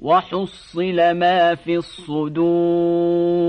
وحصل ما في الصدور.